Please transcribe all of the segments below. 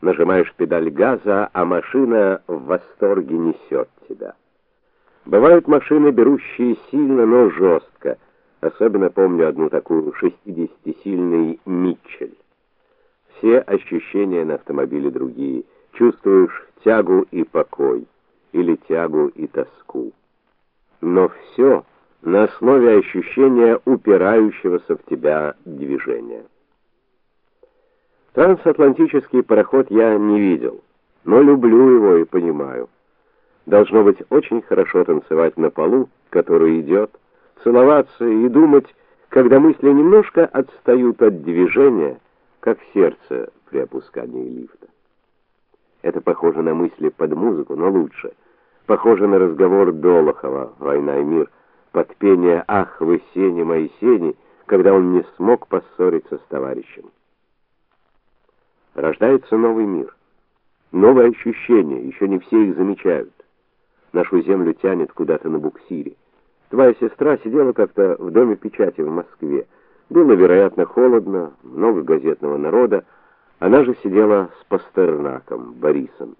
Нажимаешь педаль газа, а машина в восторге несет тебя. Бывают машины, берущие сильно, но жестко. Особенно помню одну такую 60-сильный Митчель. Все ощущения на автомобиле другие. Чувствуешь тягу и покой или тягу и тоску. Но все на основе ощущения упирающегося в тебя движения. Трансатлантический пароход я не видел, но люблю его и понимаю. Должно быть очень хорошо танцевать на полу, который идет, целоваться и думать, когда мысли немножко отстают от движения, как сердце при опускании лифта. Это похоже на мысли под музыку, но лучше. Похоже на разговор Долохова «Война и мир», под пение «Ах, вы сени, мои сени», когда он не смог поссориться с товарищем. Рождается новый мир. Новые ощущения, еще не все их замечают. Нашу землю тянет куда-то на буксире. Твоя сестра сидела как-то в доме печати в Москве. Было, вероятно, холодно, много газетного народа. Она же сидела с Пастернаком, Борисом.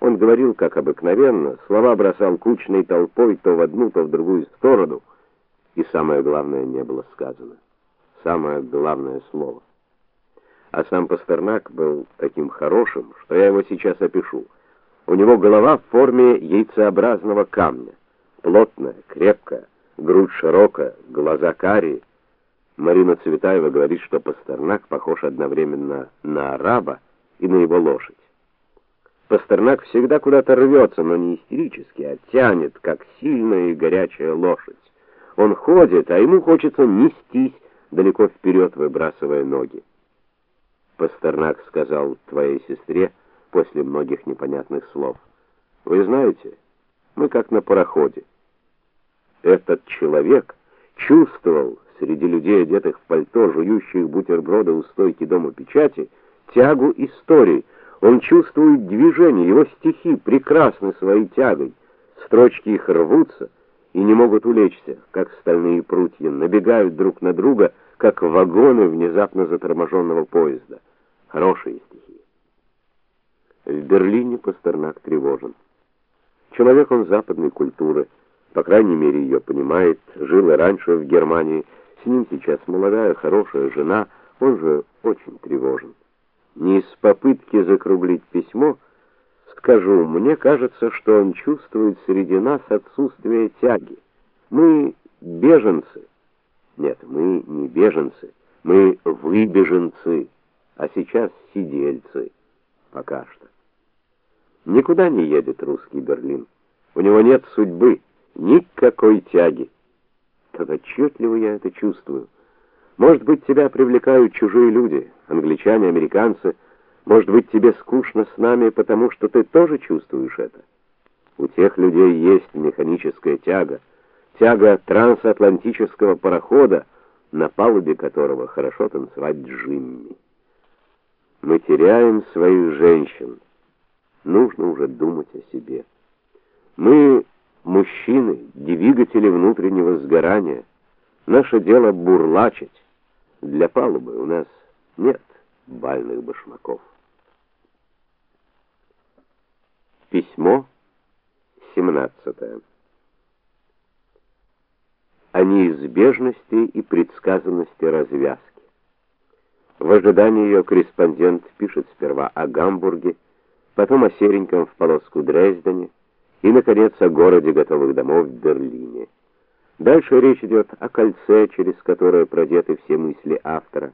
Он говорил, как обыкновенно, слова бросал кучной толпой то в одну, то в другую сторону, и самое главное не было сказано. Самое главное слово а сам Пастернак был таким хорошим, что я его сейчас опишу. У него голова в форме яйцеобразного камня, плотная, крепкая, грудь широкая, глаза карие. Марина Цветаева говорит, что Пастернак похож одновременно на араба и на его лошадь. Пастернак всегда куда-то рвется, но не истерически, а тянет, как сильная и горячая лошадь. Он ходит, а ему хочется нестись далеко вперед, выбрасывая ноги. Пастернак сказал твоей сестре после многих непонятных слов. Вы знаете, мы как на пароходе. Этот человек чувствовал среди людей, одетых в пальто, жующих бутерброды у стойки дома печати, тягу истории. Он чувствует движение, его стихи прекрасны своей тягой. Строчки их рвутся и не могут улечься, как стальные прутья, набегают друг на друга, как вагоны внезапно заторможенного поезда. Хорошие стихи. В Берлине Пастернак тревожен. Человек он западной культуры, по крайней мере, ее понимает, жил и раньше в Германии. С ним сейчас молодая, хорошая жена, он же очень тревожен. Не из попытки закруглить письмо, скажу, мне кажется, что он чувствует среди нас отсутствие тяги. Мы беженцы. Нет, мы не беженцы, мы выбеженцы а сейчас сидельцы. Пока что. Никуда не едет русский Берлин. У него нет судьбы, никакой тяги. Как отчетливо я это чувствую. Может быть, тебя привлекают чужие люди, англичане, американцы. Может быть, тебе скучно с нами, потому что ты тоже чувствуешь это. У тех людей есть механическая тяга, тяга трансатлантического парохода, на палубе которого хорошо танцевать Джимми. Мы теряем своих женщин. Нужно уже думать о себе. Мы мужчины, двигатели внутреннего сгорания. Наше дело бурлачить. Для палубы у нас нет бальных башмаков. Письмо 17. О неизбежности и предсказанности развязки. В ожидании ее корреспондент пишет сперва о Гамбурге, потом о сереньком в полоску Дрездене и наконец о городе готовых домов в Берлине. Дальше речь идет о кольце, через которое продеты все мысли автора,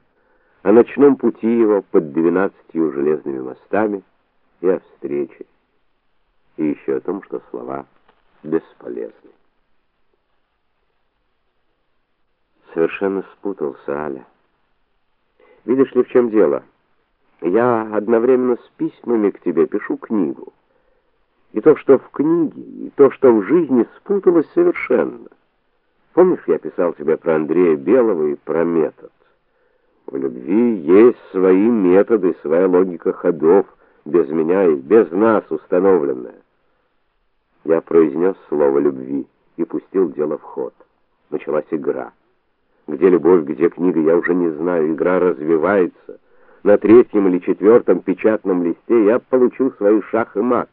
о ночном пути его под двенадцатью железными мостами и о встрече. И еще о том, что слова бесполезны. Совершенно спутался Аля. Видишь ли, в чем дело? Я одновременно с письмами к тебе пишу книгу. И то, что в книге, и то, что в жизни спуталось совершенно. Помнишь, я писал тебе про Андрея Белого и про метод? В любви есть свои методы, своя логика ходов, без меня и без нас установленная. Я произнес слово любви и пустил дело в ход. Началась игра. Где любовь, где книга, я уже не знаю. Игра развивается. на третьем или четвертом печатном листе я получил свой шах и мат.